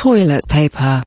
toilet paper.